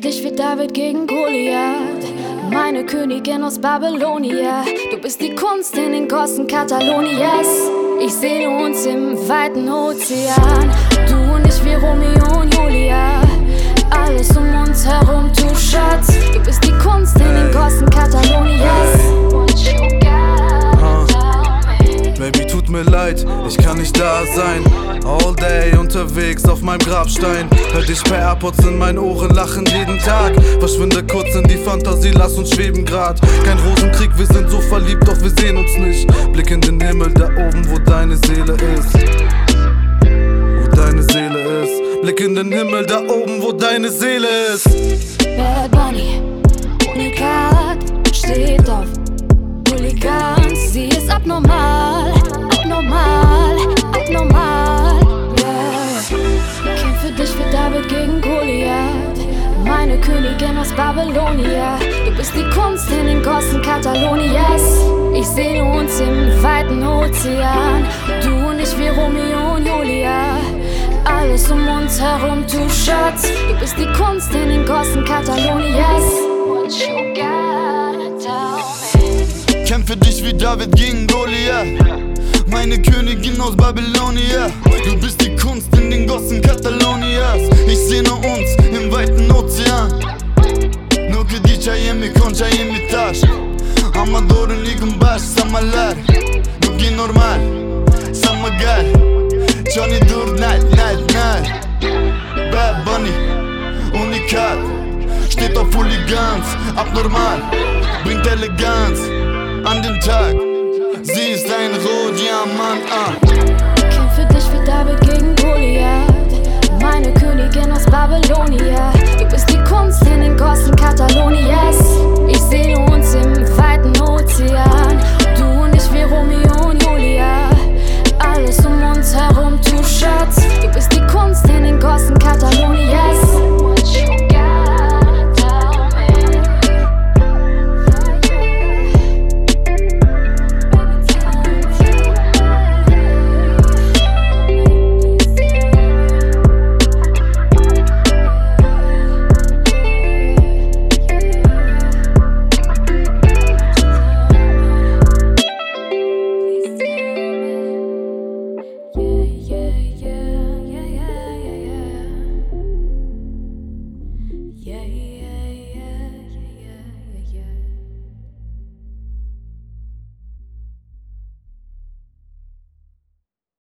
wie David gegen Goliath. Meine Königin aus Babylonia. Du bist die Kunst in den Gossen Katalonias. Ich sehe uns im weiten Ozean. Du und ich wie Romeo und Julia. Tut mir leid, ich kann nicht da sein. All day unterwegs auf meinem Grabstein. Hör dich per AirPods in meinen Ohren lachen jeden Tag. Verschwinde kurz in die Fantasie, lass uns schweben grad. Kein Rosenkrieg, wir sind so verliebt, doch wir sehen uns nicht. Blick in den Himmel, da oben, wo deine Seele ist. Wo deine Seele ist. Blick in den Himmel, da oben, wo deine Seele ist. Abnormal, abnormal. Yeah. Kämpfe dich für David gegen Goliath. Meine Königin aus Babylonia. Du bist die Kunst in den Gossen Katalonias. Ich sehe uns im weiten Ozean. Du und ich wie Romeo und Julia. Alles um uns herum, du Schatz. Du bist die Kunst in den Gossen Katalonias. What you got. Kämpfe dich wie David gegen Goliath. Meine Königin aus Babylonia. Du bist die Kunst in den Gossen Katalonias. Ich sehne uns im weiten Ozean. No che dicayemi concayemi taş Ama doğru ligin baş samalar Nugi normal Sama gel Johnny dur night night night Bad Bunny Unikat Steht auf Hooligans Abnormal. Bringt Eleganz my mom, uh.